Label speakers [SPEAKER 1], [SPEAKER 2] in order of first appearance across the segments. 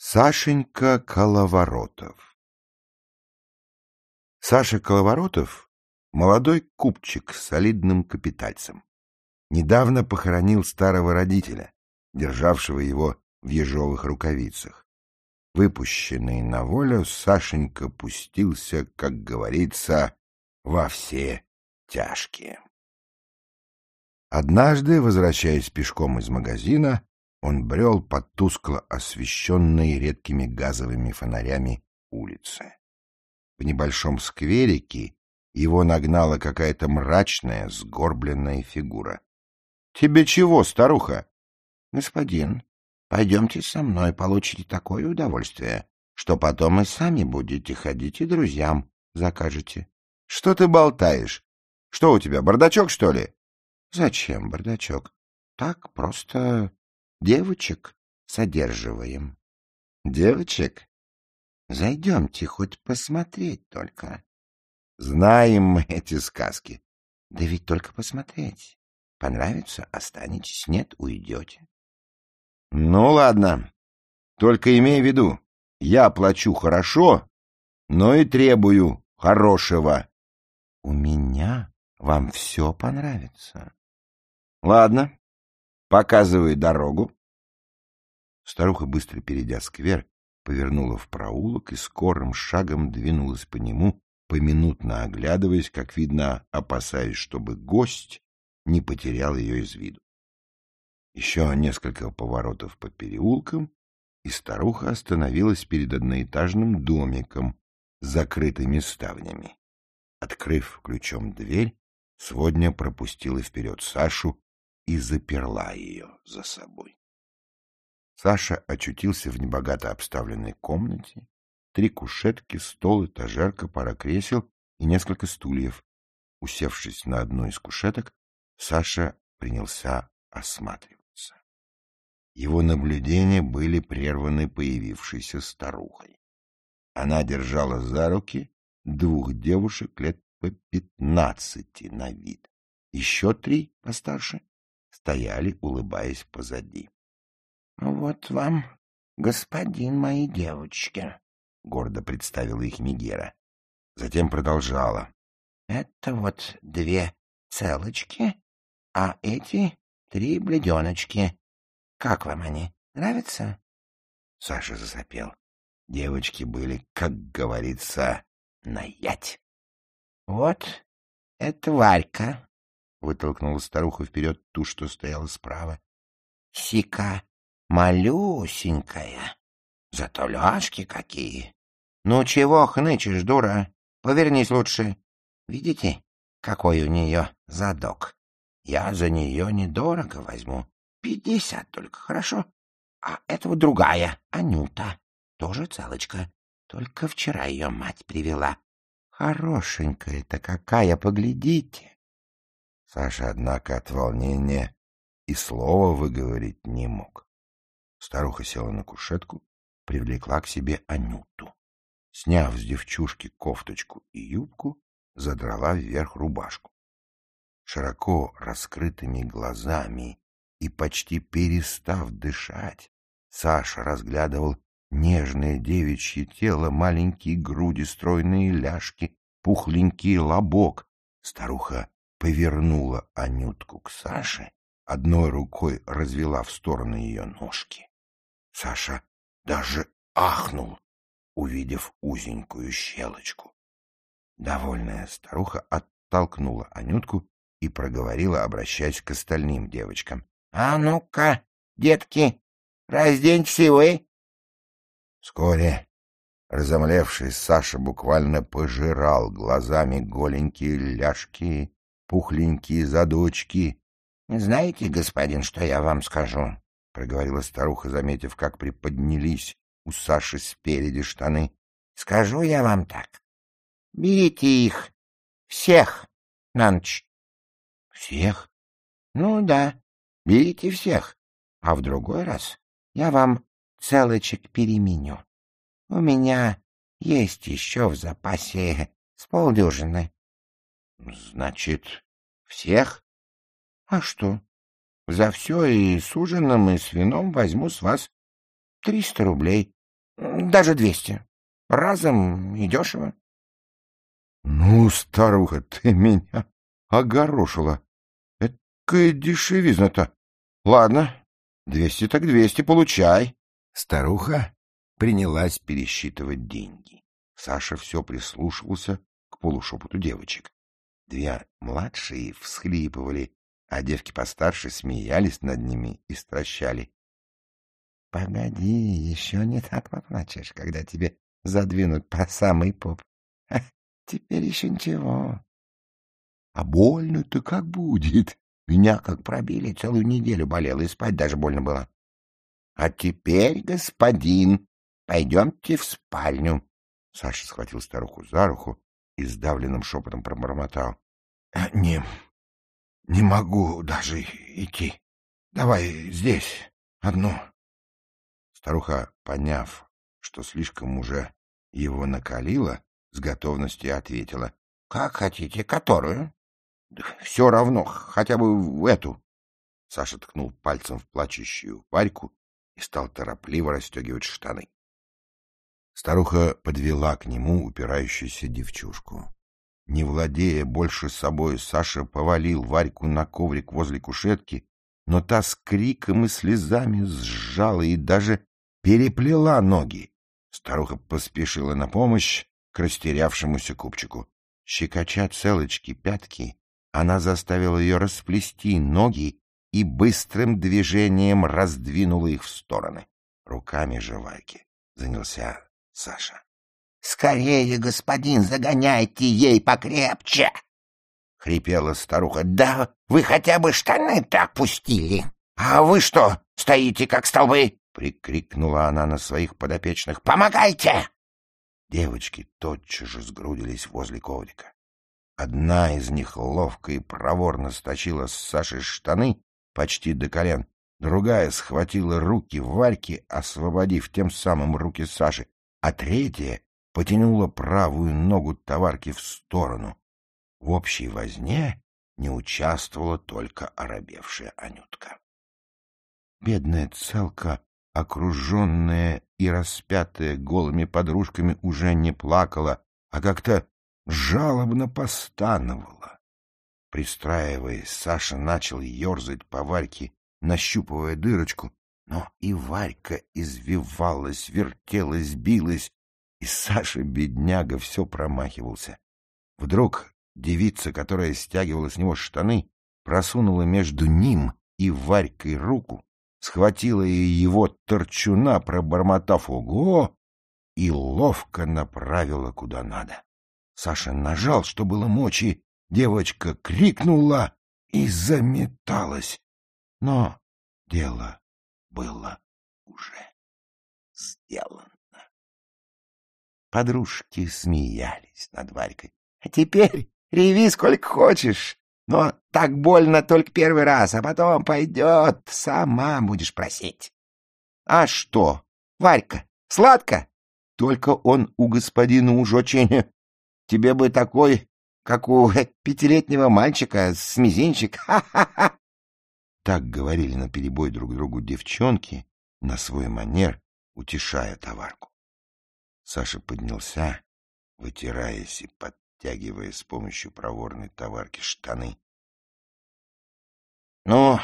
[SPEAKER 1] Сашенька Коловоротов Саша Коловоротов — молодой купчик с солидным капитальцем. Недавно похоронил старого родителя, державшего его в ежовых рукавицах. Выпущенный на волю, Сашенька пустился, как говорится, во все тяжкие. Однажды, возвращаясь пешком из магазина, он брел по тускло освещенной редкими газовыми фонарями улице. В небольшом скверике его нагнала какая-то мрачная, сгорбленная фигура. — Тебе чего, старуха? — Господин, пойдемте со мной, получите такое удовольствие, что потом и сами будете ходить и друзьям закажете. — Что ты болтаешь? Что у тебя, бардачок, что ли? — Зачем бардачок? Так просто Девочек содерживаем. Девочек? Зайдемте хоть посмотреть только. Знаем мы эти сказки. Да ведь только посмотреть. Понравится — останетесь, нет — уйдете. Ну, ладно. Только имей в виду, я плачу хорошо, но и требую хорошего. У меня вам все понравится. Ладно, Показывай дорогу. Старуха, быстро перейдя сквер, повернула в проулок и скорым шагом двинулась по нему, поминутно оглядываясь, как видно, опасаясь, чтобы гость не потерял ее из виду. Еще несколько поворотов по переулкам, и старуха остановилась перед одноэтажным домиком с закрытыми ставнями. Открыв ключом дверь, сводня пропустила вперед Сашу и заперла ее за собой. Саша очутился в небогато обставленной комнате. Три кушетки, стол, этажерка, пара кресел и несколько стульев. Усевшись на одну из кушеток, Саша принялся осматриваться. Его наблюдения были прерваны появившейся старухой. Она держала за руки двух девушек лет по пятнадцати на вид. Еще три постарше стояли, улыбаясь позади. — Вот вам, господин мои девочки, — гордо представила их Мегера. Затем продолжала. — Это вот две целочки, а эти три бледеночки. Как вам они? Нравятся? Саша засопел. Девочки были, как говорится, наять. — Вот это Варька, — вытолкнула старуха вперед ту, что стояла справа. — Сика малюсенькая, зато ляжки какие. Ну чего хнычешь, дура? Повернись лучше. Видите, какой у нее задок? Я за нее недорого возьму. Пятьдесят только, хорошо? А этого другая, Анюта, тоже целочка. Только вчера ее мать привела. Хорошенькая-то какая, поглядите. Саша, однако, от волнения и слова выговорить не мог. Старуха села на кушетку, привлекла к себе Анюту. Сняв с девчушки кофточку и юбку, задрала вверх рубашку. Широко раскрытыми глазами и почти перестав дышать, Саша разглядывал нежное девичье тело, маленькие груди, стройные ляжки, пухленький лобок. Старуха повернула Анютку к Саше, одной рукой развела в стороны ее ножки. Саша даже ахнул, увидев узенькую щелочку. Довольная старуха оттолкнула Анютку и проговорила, обращаясь к остальным девочкам. — А ну-ка, детки, разденьтесь и вы. Вскоре разомлевший Саша буквально пожирал глазами голенькие ляжки пухленькие задочки. — Знаете, господин, что я вам скажу? — проговорила старуха, заметив, как приподнялись у Саши спереди штаны. — Скажу я вам так. Берите их всех на ночь. — Всех? — Ну да, берите всех. А в другой раз я вам целочек переменю. У меня есть еще в запасе с полдюжины. — Значит, всех? — А что? За все и с ужином, и с вином возьму с вас триста рублей.
[SPEAKER 2] Даже двести. Разом и дешево.
[SPEAKER 1] — Ну, старуха, ты меня огорошила. Экая дешевизна-то. Ладно, двести так двести, получай. Старуха принялась пересчитывать деньги. Саша все прислушивался к полушепоту девочек. Две младшие всхлипывали, а девки постарше смеялись над ними и стращали. — Погоди, еще не так поплачешь, когда тебе задвинут по самый поп. Теперь еще ничего. — А больно-то как будет? Меня как пробили, целую неделю болело, и спать даже больно было. — А теперь, господин, пойдемте в спальню. Саша схватил старуху за руку и сдавленным шепотом пробормотал. — Не, не могу даже идти. Давай здесь, одну. Старуха, поняв, что слишком уже его накалило, с готовностью ответила. — Как хотите, которую? — Все равно, хотя бы в эту. Саша ткнул пальцем в плачущую Варьку и стал торопливо расстегивать штаны. Старуха подвела к нему упирающуюся девчушку. Не владея больше собой, Саша повалил Варьку на коврик возле кушетки, но та с криком и слезами сжала и даже переплела ноги. Старуха поспешила на помощь к растерявшемуся купчику. Щекоча целочки пятки, она заставила ее расплести ноги и быстрым движением раздвинула их в стороны. Руками же Варьки занялся Саша.
[SPEAKER 2] Скорее, господин, загоняйте ей покрепче! — хрипела старуха. — Да вы хотя бы штаны так пустили! А вы что, стоите как столбы? — прикрикнула она на своих подопечных. — Помогайте!
[SPEAKER 1] Девочки тотчас же сгрудились возле коврика. Одна из них ловко и проворно сточила с Саши штаны почти до колен, другая схватила руки Варьки, освободив тем самым руки Саши, а третья потянула правую ногу товарки в сторону. В общей возне не участвовала только оробевшая Анютка. Бедная целка, окруженная и распятая голыми подружками, уже не плакала, а как-то жалобно постановала. Пристраиваясь, Саша начал ерзать по Варьке, нащупывая дырочку, но и Варька извивалась, вертелась, билась, и Саша, бедняга, все промахивался. Вдруг девица, которая стягивала с него штаны, просунула между ним и Варькой руку, схватила его торчуна, пробормотав «Ого!» и ловко направила куда надо. Саша нажал, что было мочи, девочка крикнула и заметалась. Но дело было уже сделано. Подружки смеялись над Варькой. — А теперь реви сколько хочешь, но так больно только первый раз, а потом пойдет, сама будешь просить. — А что, Варька, сладко? Только он у господина уж очень... Тебе бы такой, как у пятилетнего мальчика, с мизинчик. Ха-ха-ха! Так говорили наперебой друг другу девчонки на свой манер, утешая товарку. Саша поднялся, вытираясь и подтягивая с помощью проворной товарки штаны.
[SPEAKER 2] — Ну,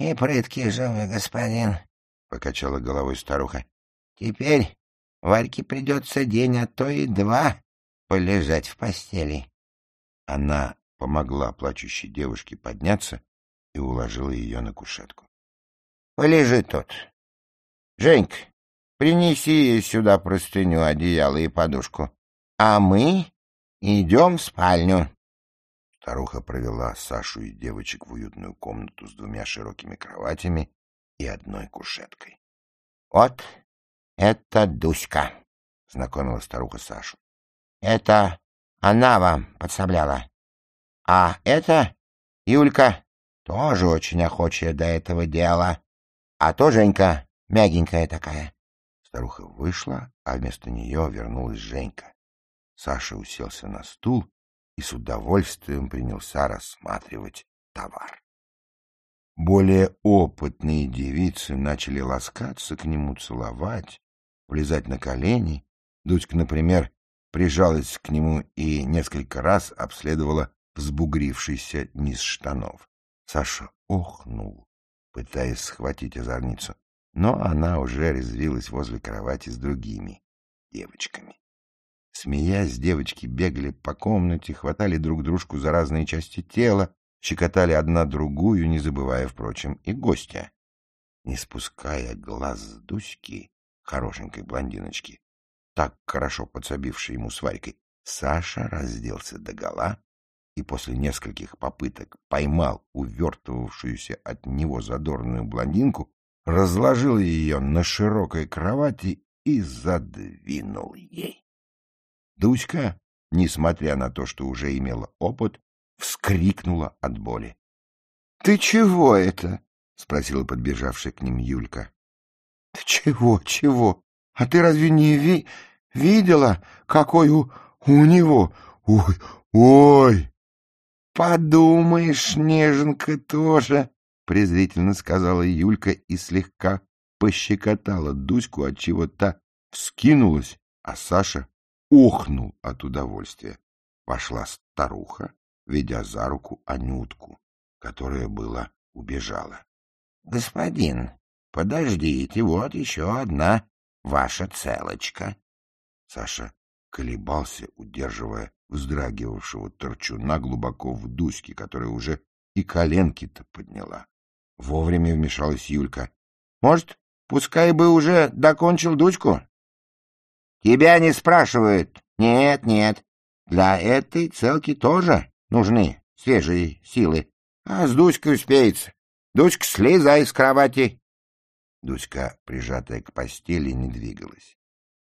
[SPEAKER 2] и прытки же вы, господин, — покачала головой старуха. — Теперь Варьке придется день, а то и два полежать в постели.
[SPEAKER 1] Она помогла плачущей девушке подняться и уложила ее на кушетку.
[SPEAKER 2] — Полежи тут. Женька, Принеси сюда простыню, одеяло и подушку. А мы идем в спальню.
[SPEAKER 1] Старуха провела Сашу и девочек в уютную комнату с двумя широкими кроватями и одной кушеткой.
[SPEAKER 2] — Вот это Дуська, — знакомила старуха Сашу. — Это она вам подсобляла. А это Юлька, тоже очень охочая до этого дела. А то Женька, мягенькая такая.
[SPEAKER 1] Старуха вышла, а вместо нее вернулась Женька. Саша уселся на стул и с удовольствием принялся рассматривать товар. Более опытные девицы начали ласкаться к нему, целовать, влезать на колени. Дуська, например, прижалась к нему и несколько раз обследовала взбугрившийся низ штанов. Саша охнул, пытаясь схватить озорницу, но она уже резвилась возле кровати с другими девочками. Смеясь, девочки бегали по комнате, хватали друг дружку за разные части тела, щекотали одна другую, не забывая, впрочем, и гостя. Не спуская глаз с Дуськи, хорошенькой блондиночки, так хорошо подсобившей ему с Варькой, Саша разделся догола и после нескольких попыток поймал увертывавшуюся от него задорную блондинку, разложил ее на широкой кровати и задвинул ей. Дуська, несмотря на то, что уже имела опыт, вскрикнула от боли. — Ты чего это? — спросила подбежавшая к ним Юлька. — Ты чего, чего? А ты разве не ви видела, какой у, у него? Ой, ой! — Подумаешь, неженка тоже, — презрительно сказала Юлька и слегка пощекотала Дуську, отчего та вскинулась, а Саша охнул от удовольствия. Пошла старуха, ведя за руку Анютку, которая была убежала. — Господин, подождите, вот еще одна ваша целочка. Саша колебался, удерживая вздрагивавшего торчуна глубоко в дуське, которая уже и коленки-то подняла. Вовремя вмешалась Юлька. — Может, пускай бы уже докончил дучку? — Тебя не спрашивают. Нет, нет. Для этой целки тоже нужны свежие силы. А с Дуськой успеется. Дуська, слезай с кровати. Дуська, прижатая к постели, не двигалась.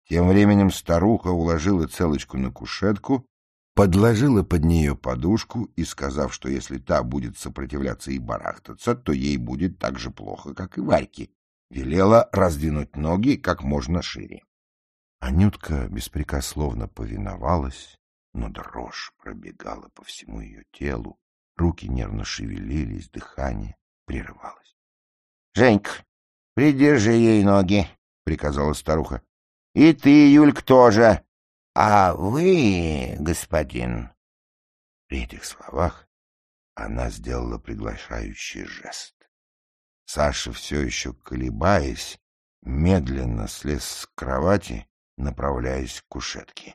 [SPEAKER 1] Тем временем старуха уложила целочку на кушетку, подложила под нее подушку и, сказав, что если та будет сопротивляться и барахтаться, то ей будет так же плохо, как и Варьке, велела раздвинуть ноги как можно шире. Анютка беспрекословно повиновалась, но дрожь пробегала по всему ее телу, руки нервно шевелились, дыхание прерывалось. — Женька, придержи ей ноги, — приказала старуха. — И ты, Юлька, тоже. А вы, господин... При этих словах она сделала приглашающий жест. Саша, все еще колебаясь, медленно слез с кровати направляясь к кушетке.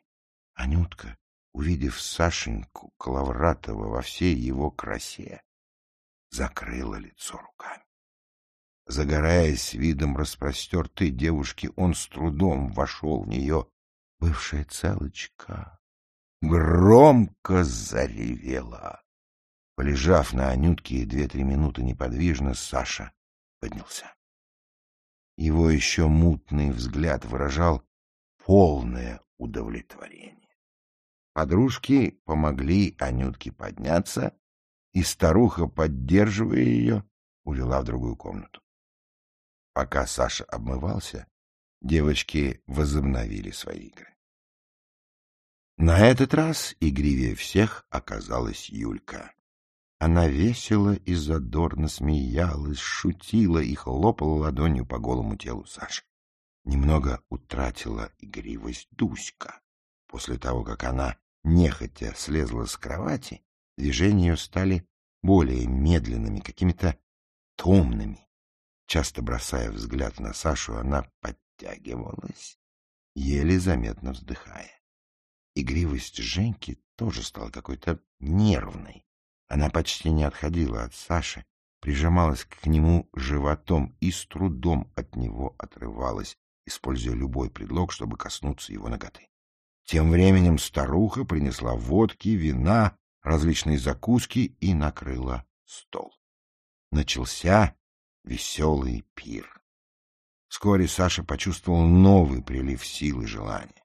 [SPEAKER 1] Анютка, увидев Сашеньку Клавратова во всей его красе, закрыла лицо руками. Загораясь видом распростертой девушки, он с трудом вошел в нее. Бывшая целочка громко заревела. Полежав на Анютке две-три минуты неподвижно, Саша поднялся. Его еще мутный взгляд выражал полное удовлетворение. Подружки помогли Анютке подняться, и старуха, поддерживая ее, увела в другую комнату. Пока Саша обмывался, девочки возобновили свои игры. На этот раз игривее всех оказалась Юлька. Она весело и задорно смеялась, шутила и хлопала ладонью по голому телу Саши немного утратила игривость Дуська. После того, как она нехотя слезла с кровати, движения ее стали более медленными, какими-то томными. Часто бросая взгляд на Сашу, она подтягивалась, еле заметно вздыхая. Игривость Женьки тоже стала какой-то нервной. Она почти не отходила от Саши, прижималась к нему животом и с трудом от него отрывалась, используя любой предлог, чтобы коснуться его ноготы. Тем временем старуха принесла водки, вина, различные закуски и накрыла стол. Начался веселый пир. Вскоре Саша почувствовал новый прилив сил и желания,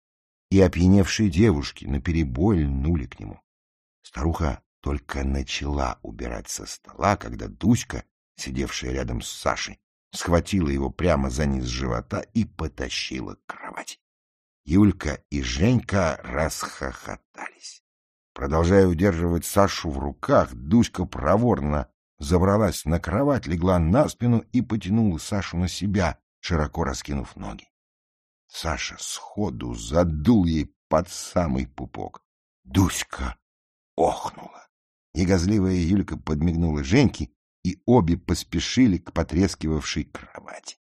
[SPEAKER 1] и опьяневшие девушки наперебой льнули к нему. Старуха только начала убирать со стола, когда Дуська, сидевшая рядом с Сашей, схватила его прямо за низ живота и потащила к кровати. Юлька и Женька расхохотались. Продолжая удерживать Сашу в руках, Дуська проворно забралась на кровать, легла на спину и потянула Сашу на себя, широко раскинув ноги. Саша сходу задул ей под самый пупок. Дуська охнула. Ягозливая Юлька подмигнула Женьке, и обе поспешили к потрескивавшей кровати.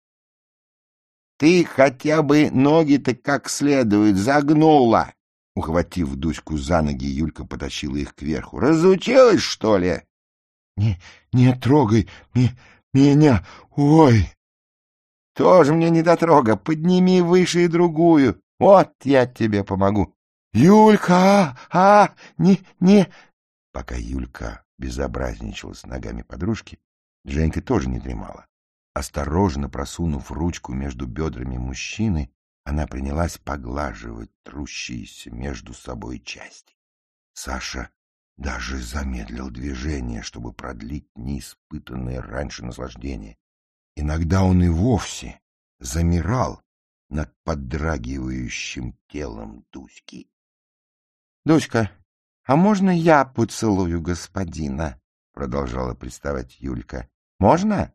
[SPEAKER 1] — Ты хотя бы ноги-то как следует загнула! Ухватив Дуську за ноги, Юлька потащила их кверху. — Разучилась, что ли? — Не, не трогай ми, меня, ой! — Тоже мне не дотрога, подними выше и другую. Вот я тебе помогу. — Юлька, а, а, не, не... Пока Юлька безобразничала с ногами подружки, Женька тоже не дремала. Осторожно просунув ручку между бедрами мужчины, она принялась поглаживать трущиеся между собой части. Саша даже замедлил движение, чтобы продлить неиспытанное раньше наслаждение. Иногда он и вовсе замирал над поддрагивающим телом Дуськи. — Дуська, а можно я поцелую господина? — продолжала приставать Юлька. — Можно?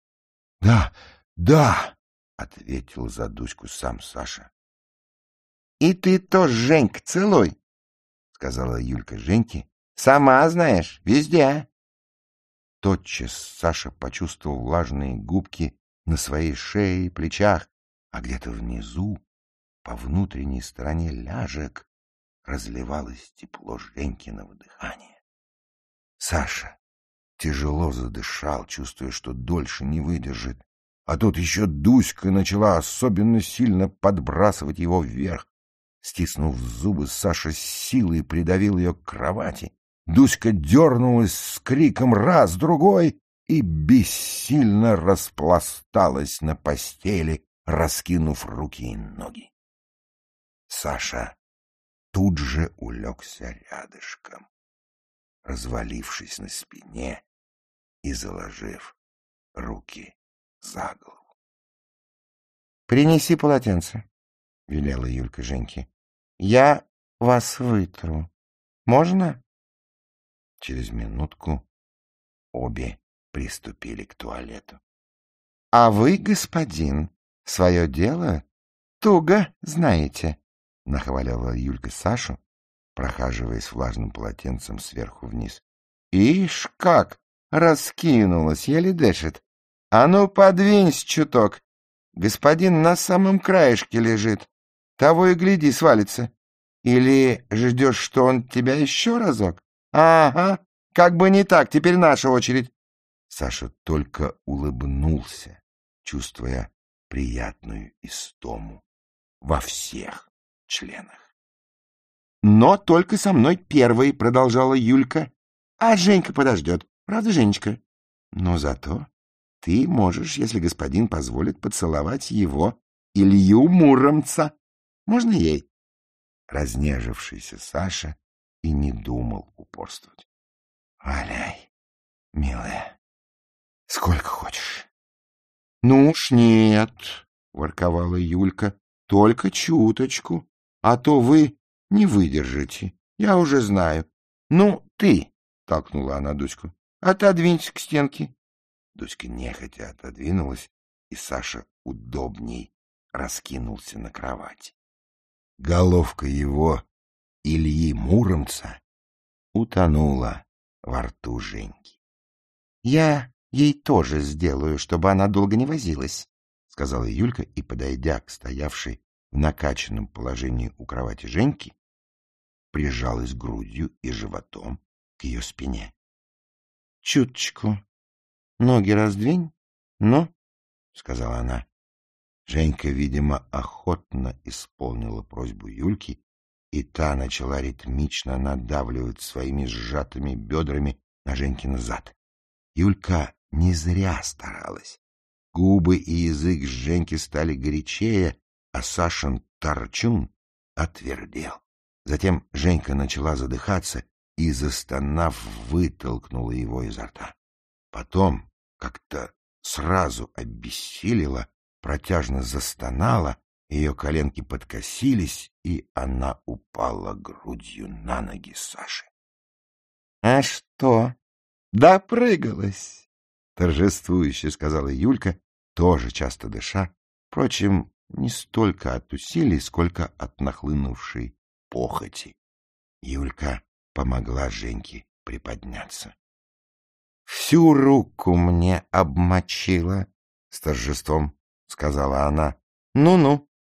[SPEAKER 1] — Да, да, — ответил за Дуську сам Саша. — И ты тоже, Женька, целуй, — сказала Юлька Женьке. — Сама знаешь, везде. Тотчас Саша почувствовал влажные губки на своей шее и плечах, а где-то внизу, по внутренней стороне ляжек, разливалось тепло Женькиного дыхания. Саша тяжело задышал, чувствуя, что дольше не выдержит, а тут еще Дуська начала особенно сильно подбрасывать его вверх. Стиснув зубы, Саша с силой придавил ее к кровати. Дуська дернулась с криком раз, другой и бессильно распласталась на постели, раскинув руки и ноги. Саша тут же улегся рядышком, развалившись на спине и заложив руки за голову. — Принеси полотенце, — велела Юлька Женьке. — Я вас вытру. Можно? Через минутку обе приступили к туалету. — А вы, господин, свое дело туго знаете, — нахваляла Юлька Сашу, прохаживаясь влажным полотенцем сверху вниз. — Ишь как! Раскинулась, еле дышит. А ну, подвинься чуток. Господин на самом краешке лежит. Того и гляди, свалится. Или ждешь, что он тебя еще разок? Ага, как бы не так, теперь наша очередь. Саша только улыбнулся, чувствуя приятную истому во всех членах. «Но только со мной первой», — продолжала Юлька. «А Женька подождет. Правда, Женечка?» «Но зато ты можешь, если господин позволит, поцеловать его, Илью Муромца. Можно ей? Разнежившийся Саша и не думал упорствовать. — Валяй, милая, сколько хочешь. — Ну уж нет, — ворковала Юлька, — только чуточку, а то вы не выдержите, я уже знаю. Ну, ты, — толкнула она Дуську, — отодвинься к стенке. Дуська нехотя отодвинулась, и Саша удобней раскинулся на кровати. Головка его, Ильи Муромца, утонула во рту Женьки. — Я ей тоже сделаю, чтобы она долго не возилась, — сказала Юлька и, подойдя к стоявшей в накачанном положении у кровати Женьки, прижалась грудью и животом к ее спине. — Чуточку Ноги раздвинь, ну, — сказала она. Женька, видимо, охотно исполнила просьбу Юльки, и та начала ритмично надавливать своими сжатыми бедрами на Женькин зад. Юлька не зря старалась. Губы и язык Женьки стали горячее, а Сашин торчун отвердел. Затем Женька начала задыхаться и, застонав, вытолкнула его изо рта. Потом как-то сразу обессилила, протяжно застонала, ее коленки подкосились, и она упала грудью на ноги Саши. — А что, допрыгалась? — торжествующе сказала Юлька, тоже часто дыша, впрочем, не столько от усилий, сколько от нахлынувшей похоти. Юлька помогла Женьке приподняться. — Всю руку мне обмочила, — с торжеством сказала она. «Ну — Ну-ну. —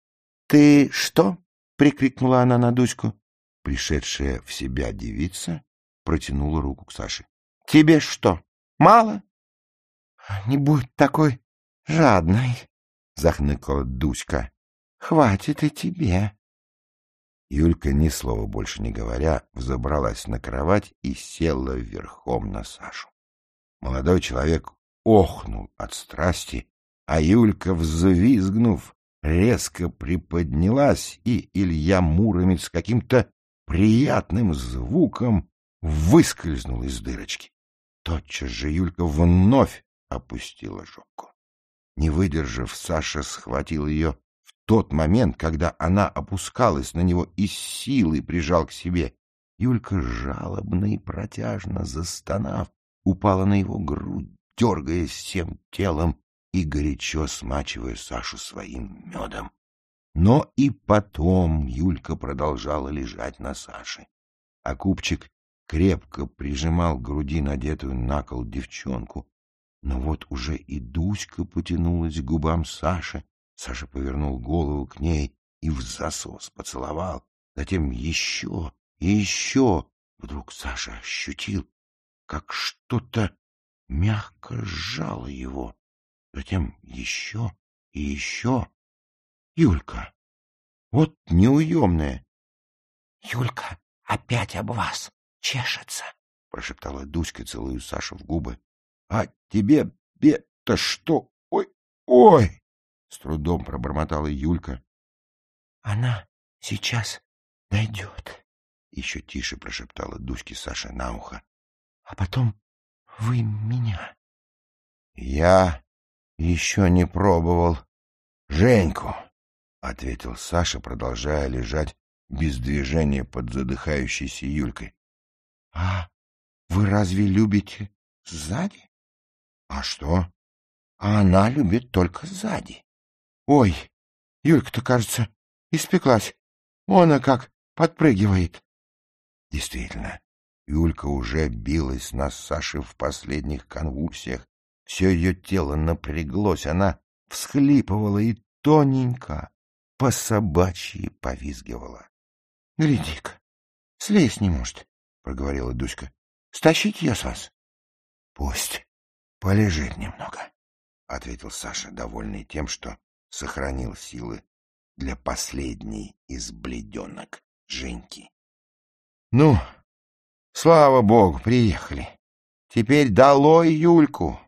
[SPEAKER 1] Ты что? — прикрикнула она на Дуську. Пришедшая в себя девица протянула руку к Саше. — Тебе что, мало? — Не будь такой жадной, — захныкала Дуська. — Хватит и тебе. Юлька, ни слова больше не говоря, взобралась на кровать и села верхом на Сашу. Молодой человек охнул от страсти, а Юлька, взвизгнув, резко приподнялась, и Илья Муромец каким-то приятным звуком выскользнул из дырочки. Тотчас же Юлька вновь опустила жопку. Не выдержав, Саша схватил ее в тот момент, когда она опускалась на него и силой прижал к себе. Юлька, жалобно и протяжно застонав, упала на его грудь, дергаясь всем телом и горячо смачивая Сашу своим медом. Но и потом Юлька продолжала лежать на Саше. А купчик крепко прижимал к груди надетую на кол девчонку, но вот уже и Дуська потянулась к губам Саши. Саша повернул голову к ней и в засос поцеловал. Затем еще и еще. Вдруг Саша ощутил, как что-то мягко сжало его. Затем еще и еще. Юлька, вот неуемная. — Юлька опять об вас чешется, — прошептала Дуська, целую Сашу в губы. А тебе бе-то что? Ой, ой! С трудом пробормотала Юлька. Она сейчас дойдет. Еще тише прошептала Дуське Саша на ухо. А потом вы меня. Я еще не пробовал Женьку, ответил Саша, продолжая лежать без движения под задыхающейся Юлькой. — А вы разве любите сзади? А что? А она любит только сзади. Ой, Юлька-то, кажется, испеклась. Она как подпрыгивает. Действительно, Юлька уже билась на Саше в последних конвульсиях. Все ее тело напряглось, она всхлипывала и тоненько, по собачьи повизгивала. — Гляди-ка, слезть не может, — проговорила Дуська. — Стащить ее с вас? — Пусть. Полежит немного, — ответил Саша, довольный тем, что сохранил силы для последней из бледенок Женьки. — Ну, слава богу, приехали. Теперь долой Юльку.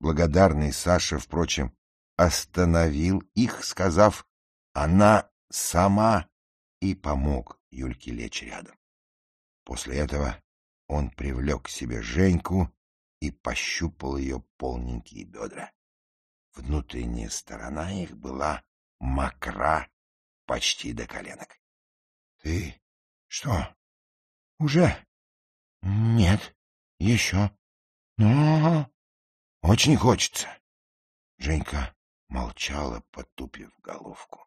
[SPEAKER 1] Благодарный Саша, впрочем, остановил их, сказав, она сама, и помог Юльке лечь рядом. После этого он привлек к себе Женьку и пощупал ее полненькие бедра. Внутренняя сторона их была мокра почти до коленок. — Ты что, уже? — Нет, еще. Но очень хочется. Женька молчала, потупив головку.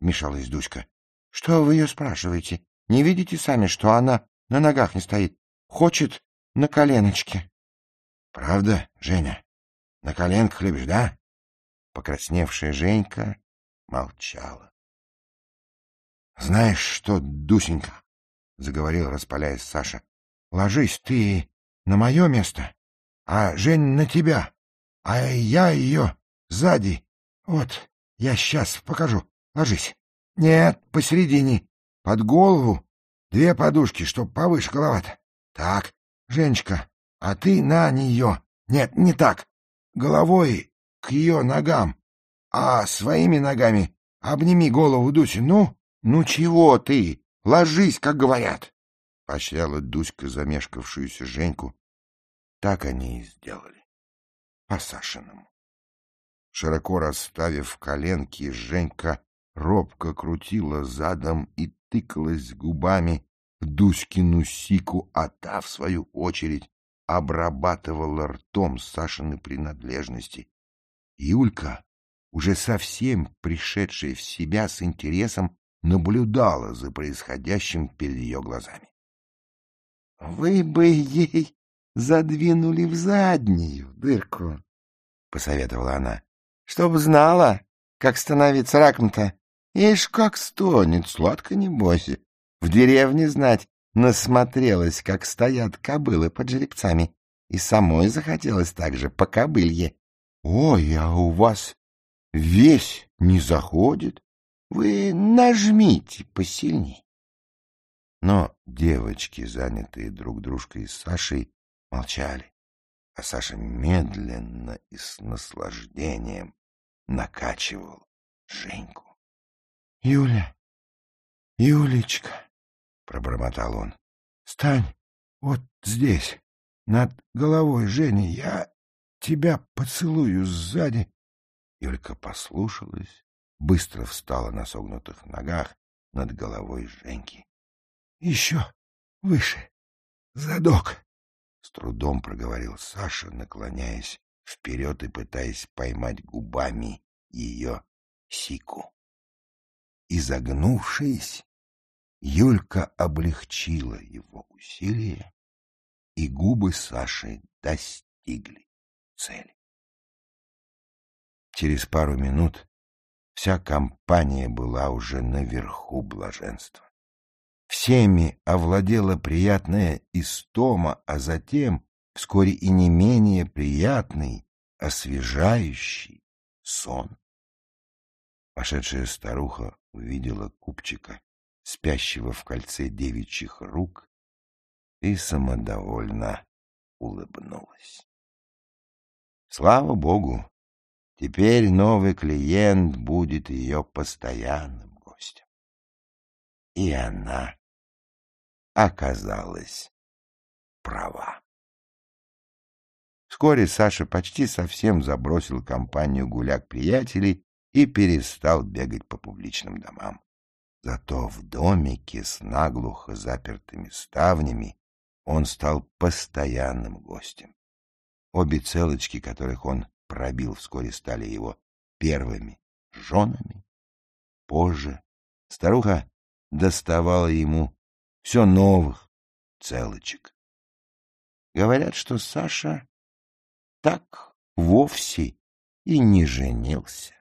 [SPEAKER 1] Мешалась Дуська. — Что вы ее спрашиваете? Не видите сами, что она на ногах не стоит? Хочет на коленочке. Правда, Женя? На коленках любишь, да? Покрасневшая Женька молчала. — Знаешь что, Дусенька, — заговорил, распаляясь Саша, — ложись ты на мое место, а Жень на тебя, а я ее сзади. Вот, я сейчас покажу. Ложись. Нет, посередине, под голову, две подушки, чтоб повыше головата. Так, Женечка, а ты на нее. Нет, не так. Головой к ее ногам, а своими ногами обними голову Дуси. Ну, ну чего ты? Ложись, как говорят. Поощряла Дуська замешкавшуюся Женьку. Так они и сделали. По-Сашиному. Широко расставив коленки, Женька робко крутила задом и тыкалась губами в Дуськину сику, а та, в свою очередь, обрабатывала ртом Сашины принадлежности. Юлька уже совсем пришедшая в себя с интересом, наблюдала за происходящим перед ее глазами. — Вы бы ей задвинули в заднюю дырку, — посоветовала она, — чтоб знала, как становиться раком-то. Ишь, как стонет, сладко не бойся. В деревне, знать, насмотрелась, как стоят кобылы под жеребцами, и самой захотелось так же по кобылье. Ой, а у вас весь не заходит? Вы нажмите посильней. Но девочки, занятые друг дружкой с Сашей, молчали, а Саша медленно и с наслаждением накачивал Женьку. — Юля, Юлечка, — пробормотал он, — стань вот здесь, над головой Жени, я тебя поцелую сзади. Юлька послушалась, быстро встала на согнутых ногах над головой Женьки. — Еще выше, задок, — трудом проговорил Саша, наклоняясь вперед и пытаясь поймать губами ее сику. Изогнувшись, Юлька облегчила его усилия, и губы Саши достигли цели. Через пару минут вся компания была уже наверху блаженства. Всеми овладела приятная истома, а затем вскоре и не менее приятный, освежающий сон. Пошедшая старуха увидела купчика, спящего в кольце девичьих рук, и самодовольно улыбнулась. Слава богу, теперь новый клиент будет ее постоянным. И она оказалась права. Вскоре Саша почти совсем забросил компанию гуляк-приятелей и перестал бегать по публичным домам. Зато в домике с наглухо запертыми ставнями он стал постоянным гостем. Обе целочки, которых он пробил, вскоре стали его первыми женами. Позже старуха доставала ему все новых целочек. Говорят, что Саша так вовсе и не женился.